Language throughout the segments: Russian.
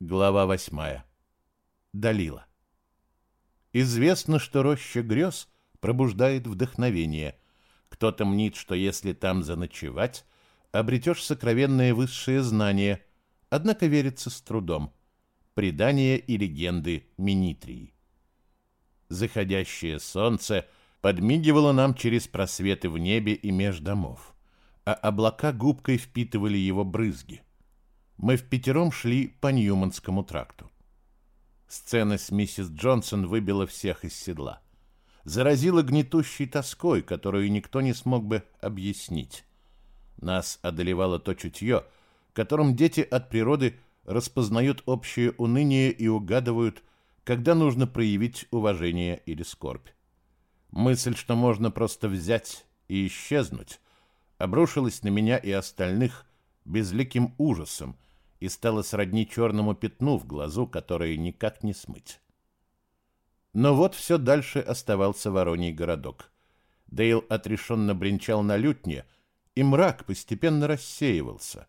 Глава восьмая. Далила. Известно, что роща грез пробуждает вдохновение. Кто-то мнит, что если там заночевать, обретешь сокровенное высшее знание, однако верится с трудом. Предания и легенды Минитрии. Заходящее солнце подмигивало нам через просветы в небе и меж домов, а облака губкой впитывали его брызги. Мы в пятером шли по Ньюманскому тракту. Сцена с миссис Джонсон выбила всех из седла. Заразила гнетущей тоской, которую никто не смог бы объяснить. Нас одолевало то чутье, которым дети от природы распознают общее уныние и угадывают, когда нужно проявить уважение или скорбь. Мысль, что можно просто взять и исчезнуть, обрушилась на меня и остальных безликим ужасом, и стало сродни черному пятну в глазу, которое никак не смыть. Но вот все дальше оставался Вороний городок. Дейл отрешенно бренчал на лютне, и мрак постепенно рассеивался.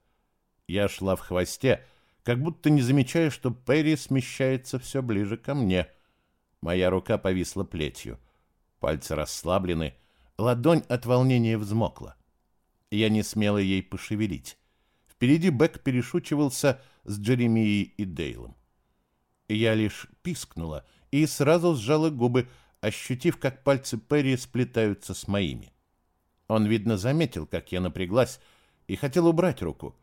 Я шла в хвосте, как будто не замечая, что Перри смещается все ближе ко мне. Моя рука повисла плетью. Пальцы расслаблены, ладонь от волнения взмокла. Я не смела ей пошевелить. Впереди Бэк перешучивался с Джеремией и Дейлом. Я лишь пискнула и сразу сжала губы, ощутив, как пальцы Перри сплетаются с моими. Он, видно, заметил, как я напряглась, и хотел убрать руку,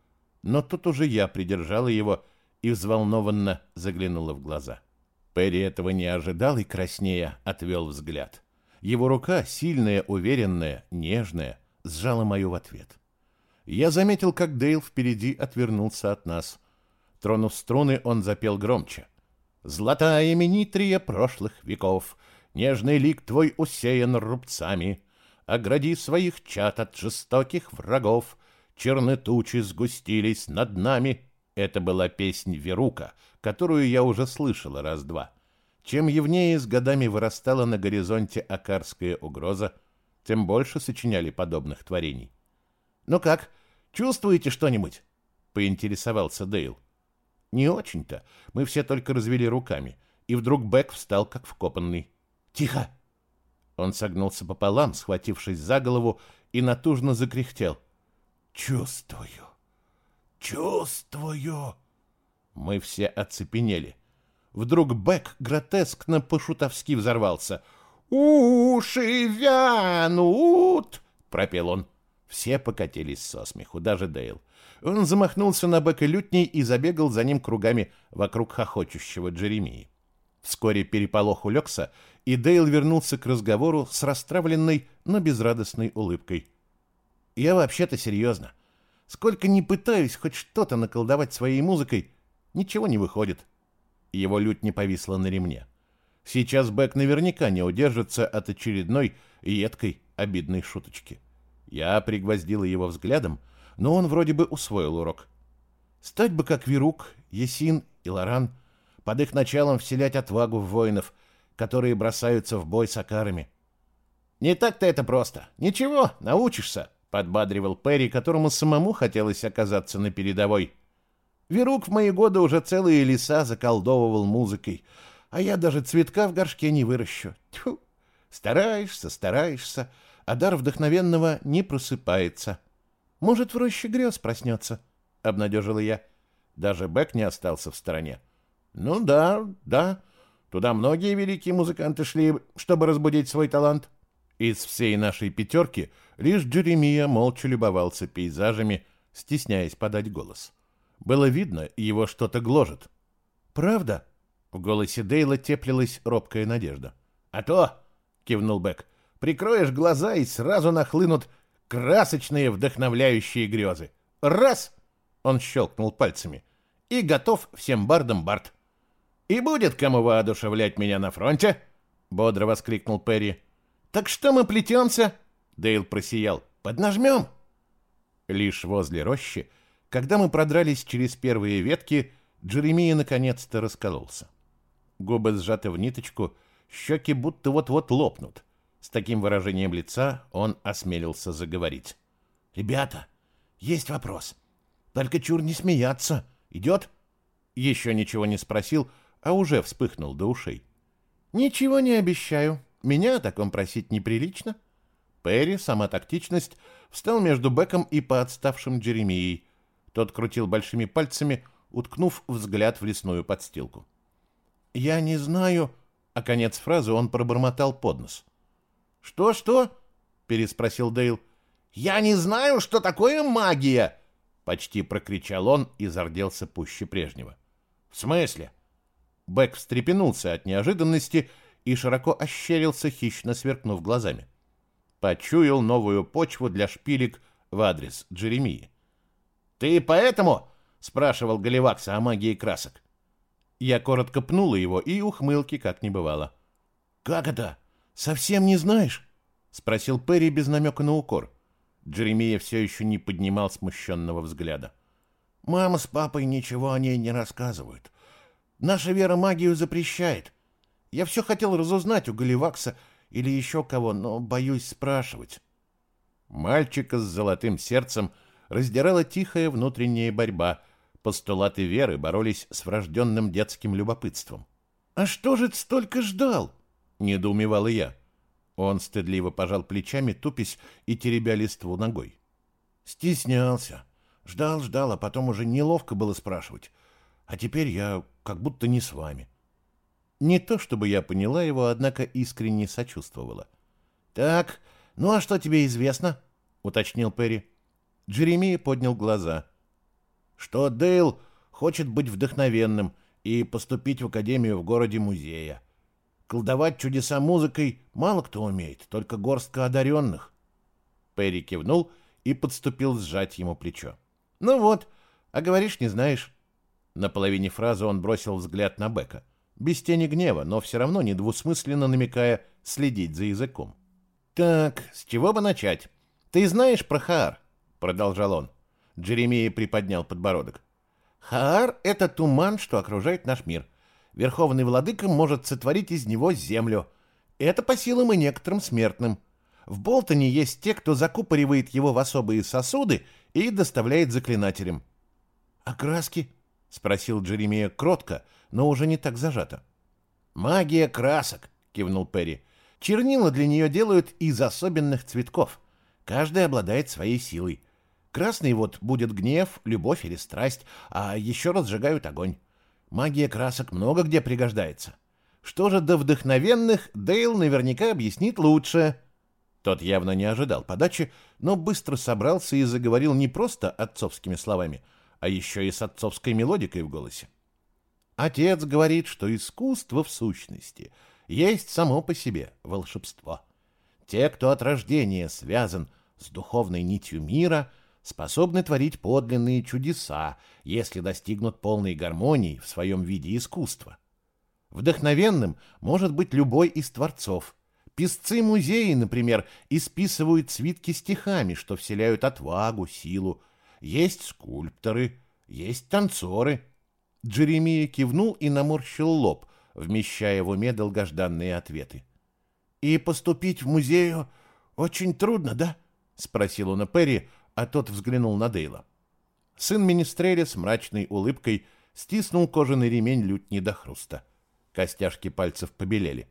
но тут уже я придержала его и взволнованно заглянула в глаза. Перри этого не ожидал и краснея отвел взгляд. Его рука, сильная, уверенная, нежная, сжала мою в ответ. — я заметил, как Дейл впереди отвернулся от нас. Тронув струны, он запел громче. «Золотая минитрия прошлых веков, Нежный лик твой усеян рубцами, Огради своих чад от жестоких врагов, Черны тучи сгустились над нами». Это была песнь Верука, которую я уже слышала раз-два. Чем явнее с годами вырастала на горизонте акарская угроза, тем больше сочиняли подобных творений. «Ну как, чувствуете что-нибудь?» — поинтересовался Дейл. «Не очень-то. Мы все только развели руками. И вдруг Бэк встал, как вкопанный. «Тихо!» Он согнулся пополам, схватившись за голову, и натужно закряхтел. «Чувствую! Чувствую!» Мы все оцепенели. Вдруг Бэк гротескно по-шутовски взорвался. «Уши вянут!» — пропел он. Все покатились со смеху, даже Дейл. Он замахнулся на Бека лютней и забегал за ним кругами вокруг хохочущего Джеремии. Вскоре переполох улегся, и Дейл вернулся к разговору с расстравленной, но безрадостной улыбкой. «Я вообще-то серьезно. Сколько ни пытаюсь хоть что-то наколдовать своей музыкой, ничего не выходит». Его лють не повисла на ремне. Сейчас Бек наверняка не удержится от очередной едкой обидной шуточки. Я пригвоздила его взглядом, но он вроде бы усвоил урок. Стать бы как Вирук, Есин и Лоран, под их началом вселять отвагу в воинов, которые бросаются в бой с акарами. «Не так-то это просто. Ничего, научишься», — подбадривал Перри, которому самому хотелось оказаться на передовой. Вирук в мои годы уже целые леса заколдовывал музыкой, а я даже цветка в горшке не выращу. Тьфу! Стараешься, стараешься, а дар вдохновенного не просыпается. Может, в роще грез проснется, — обнадежила я. Даже Бек не остался в стороне. Ну да, да, туда многие великие музыканты шли, чтобы разбудить свой талант. Из всей нашей пятерки лишь Джеремия молча любовался пейзажами, стесняясь подать голос. Было видно, его что-то гложет. «Правда?» — в голосе Дейла теплилась робкая надежда. «А то!» — кивнул Бек. Прикроешь глаза, и сразу нахлынут красочные вдохновляющие грезы. Раз! Он щелкнул пальцами. И готов всем бардам бард. И будет кому воодушевлять меня на фронте, бодро воскликнул Перри. Так что мы плетемся? Дейл просиял. Поднажмем. Лишь возле рощи, когда мы продрались через первые ветки, Джеремия наконец-то раскололся. Губы сжаты в ниточку, щеки будто вот-вот лопнут. С таким выражением лица он осмелился заговорить. «Ребята, есть вопрос. Только чур не смеяться. Идет?» Еще ничего не спросил, а уже вспыхнул до ушей. «Ничего не обещаю. Меня о таком просить неприлично». Перри, сама тактичность, встал между Беком и поотставшим Джеремией. Тот крутил большими пальцами, уткнув взгляд в лесную подстилку. «Я не знаю...» А конец фразы он пробормотал под нос. «Что-что?» — переспросил Дейл. «Я не знаю, что такое магия!» Почти прокричал он и зарделся пуще прежнего. «В смысле?» Бэк встрепенулся от неожиданности и широко ощерился, хищно сверкнув глазами. Почуял новую почву для шпилек в адрес Джеремии. «Ты поэтому?» — спрашивал Галивакса о магии красок. Я коротко пнула его, и ухмылки как не бывало. «Как это? Совсем не знаешь?» — спросил Перри без намека на укор. Джеремия все еще не поднимал смущенного взгляда. «Мама с папой ничего о ней не рассказывают. Наша вера магию запрещает. Я все хотел разузнать у Галивакса или еще кого, но боюсь спрашивать». Мальчика с золотым сердцем раздирала тихая внутренняя борьба — Постулаты веры боролись с врожденным детским любопытством. «А что же ты столько ждал?» — недоумевала я. Он стыдливо пожал плечами, тупясь и теребя листву ногой. «Стеснялся. Ждал, ждал, а потом уже неловко было спрашивать. А теперь я как будто не с вами». Не то чтобы я поняла его, однако искренне сочувствовала. «Так, ну а что тебе известно?» — уточнил Перри. Джеремия поднял глаза — что Дейл хочет быть вдохновенным и поступить в академию в городе музея. Колдовать чудеса музыкой мало кто умеет, только горстка одаренных. Перри кивнул и подступил сжать ему плечо. «Ну вот, а говоришь, не знаешь». На половине фразы он бросил взгляд на Бека, без тени гнева, но все равно недвусмысленно намекая следить за языком. «Так, с чего бы начать? Ты знаешь про Хаар?» — продолжал он. Джеремия приподнял подбородок. Хаар — это туман, что окружает наш мир. Верховный владыка может сотворить из него землю. Это по силам и некоторым смертным. В Болтоне есть те, кто закупоривает его в особые сосуды и доставляет заклинателям. «А краски?» — спросил Джеремия кротко, но уже не так зажато. «Магия красок», — кивнул Перри. «Чернила для нее делают из особенных цветков. Каждый обладает своей силой. Красный вот будет гнев, любовь или страсть, а еще разжигают огонь. Магия красок много где пригождается. Что же до вдохновенных, Дейл наверняка объяснит лучше. Тот явно не ожидал подачи, но быстро собрался и заговорил не просто отцовскими словами, а еще и с отцовской мелодикой в голосе. Отец говорит, что искусство в сущности есть само по себе волшебство. Те, кто от рождения связан с духовной нитью мира — способны творить подлинные чудеса, если достигнут полной гармонии в своем виде искусства. Вдохновенным может быть любой из творцов. Писцы музеи, например, исписывают свитки стихами, что вселяют отвагу, силу. Есть скульпторы, есть танцоры. Джеремия кивнул и наморщил лоб, вмещая в уме долгожданные ответы. «И поступить в музею очень трудно, да?» — спросил он Перри, а тот взглянул на Дейла. Сын Министреля с мрачной улыбкой стиснул кожаный ремень лютни до хруста. Костяшки пальцев побелели.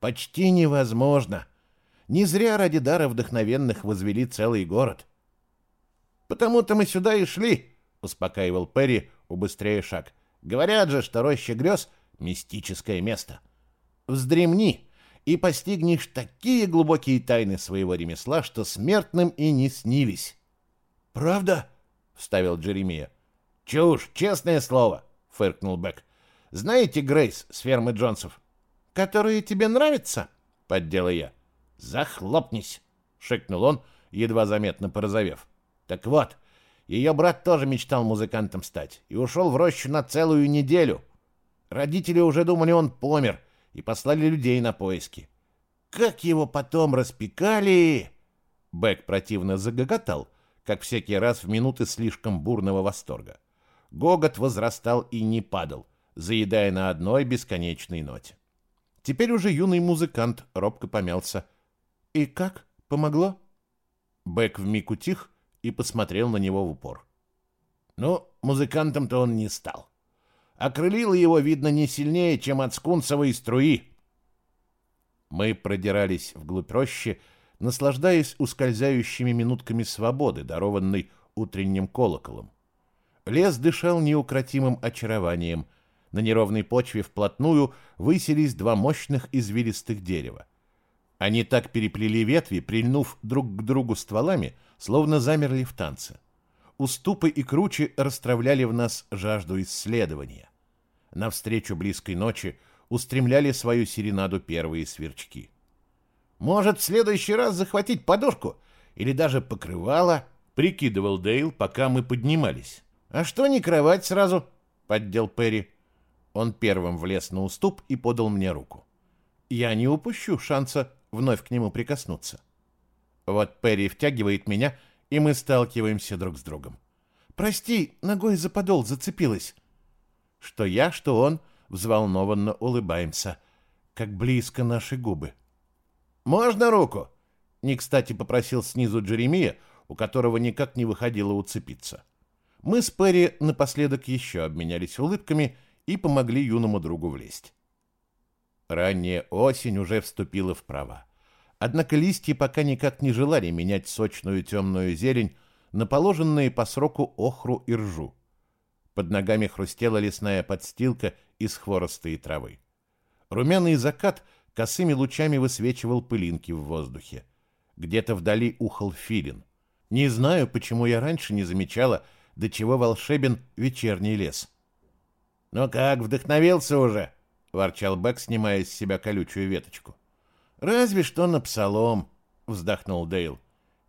«Почти невозможно. Не зря ради дара вдохновенных возвели целый город». «Потому-то мы сюда и шли», — успокаивал Перри, убыстряя шаг. «Говорят же, что роща грез — мистическое место. Вздремни, и постигнешь такие глубокие тайны своего ремесла, что смертным и не снились». «Правда?» — вставил Джеремия. «Чушь, честное слово!» — фыркнул Бек. «Знаете Грейс с фермы Джонсов?» «Которые тебе нравятся?» — поддела я. «Захлопнись!» — шикнул он, едва заметно порозовев. «Так вот, ее брат тоже мечтал музыкантом стать и ушел в рощу на целую неделю. Родители уже думали, он помер, и послали людей на поиски. Как его потом распекали!» Бек противно загоготал, как всякий раз в минуты слишком бурного восторга. Гогот возрастал и не падал, заедая на одной бесконечной ноте. Теперь уже юный музыкант робко помялся. «И как? Помогло?» Бэк вмиг утих и посмотрел на него в упор. «Ну, музыкантом-то он не стал. Окрылило его, видно, не сильнее, чем от скунсовой струи. Мы продирались вглубь рощи, наслаждаясь ускользающими минутками свободы, дарованной утренним колоколом. Лес дышал неукротимым очарованием. На неровной почве вплотную высились два мощных извилистых дерева. Они так переплели ветви, прильнув друг к другу стволами, словно замерли в танце. Уступы и кручи расстравляли в нас жажду исследования. Навстречу близкой ночи устремляли свою серенаду первые сверчки. «Может, в следующий раз захватить подушку? Или даже покрывало?» — прикидывал Дейл, пока мы поднимались. «А что не кровать сразу?» — поддел Перри. Он первым влез на уступ и подал мне руку. Я не упущу шанса вновь к нему прикоснуться. Вот Перри втягивает меня, и мы сталкиваемся друг с другом. «Прости, ногой за подол зацепилась». Что я, что он взволнованно улыбаемся. Как близко наши губы. «Можно руку?» Не кстати попросил снизу Джеремия, у которого никак не выходило уцепиться. Мы с Перри напоследок еще обменялись улыбками и помогли юному другу влезть. Ранняя осень уже вступила в права. Однако листья пока никак не желали менять сочную темную зелень на положенные по сроку охру и ржу. Под ногами хрустела лесная подстилка из хвороста и травы. Румяный закат косыми лучами высвечивал пылинки в воздухе. Где-то вдали ухал филин. Не знаю, почему я раньше не замечала, до чего волшебен вечерний лес. «Ну как, вдохновился уже?» — ворчал Бэк, снимая с себя колючую веточку. «Разве что на псалом», — вздохнул Дейл.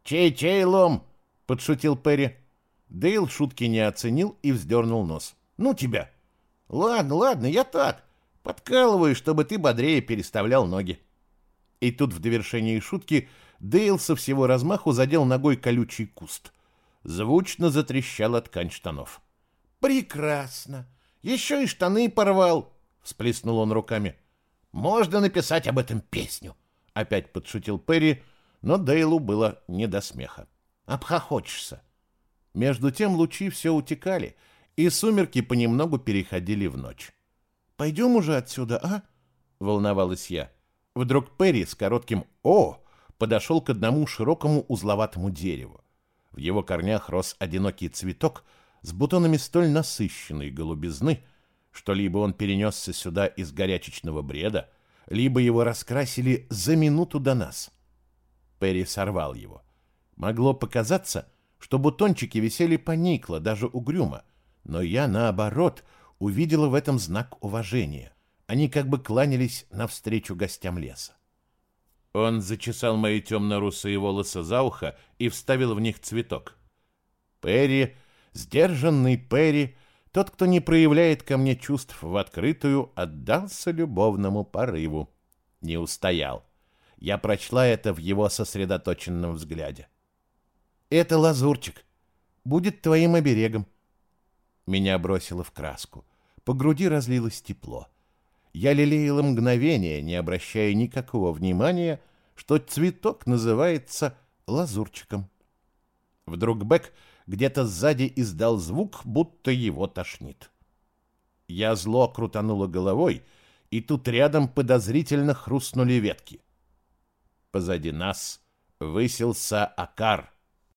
«Чей-чей лом?» — подшутил Перри. Дейл шутки не оценил и вздернул нос. «Ну тебя!» «Ладно, ладно, я так. Подкалываю, чтобы ты бодрее переставлял ноги». И тут в довершении шутки Дейл со всего размаху задел ногой колючий куст. Звучно затрещала ткань штанов. «Прекрасно! Еще и штаны порвал!» — всплеснул он руками. «Можно написать об этом песню!» — опять подшутил Перри, но Дейлу было не до смеха. «Обхохочешься!» Между тем лучи все утекали, и сумерки понемногу переходили в ночь. «Пойдем уже отсюда, а?» — волновалась я. Вдруг Перри с коротким «О!» подошел к одному широкому узловатому дереву. В его корнях рос одинокий цветок с бутонами столь насыщенной голубизны, что либо он перенесся сюда из горячечного бреда, либо его раскрасили за минуту до нас. Перри сорвал его. Могло показаться, что бутончики висели поникло, даже угрюмо, но я, наоборот, увидела в этом знак уважения. Они как бы кланялись навстречу гостям леса. Он зачесал мои темно-русые волосы за ухо и вставил в них цветок. Перри, сдержанный Перри, тот, кто не проявляет ко мне чувств в открытую, отдался любовному порыву. Не устоял. Я прочла это в его сосредоточенном взгляде. Это лазурчик. Будет твоим оберегом. Меня бросило в краску. По груди разлилось тепло. Я лелеяла мгновение, не обращая никакого внимания, что цветок называется лазурчиком. Вдруг Бэк где-то сзади издал звук, будто его тошнит. Я зло крутанула головой, и тут рядом подозрительно хрустнули ветки. Позади нас высился Акар —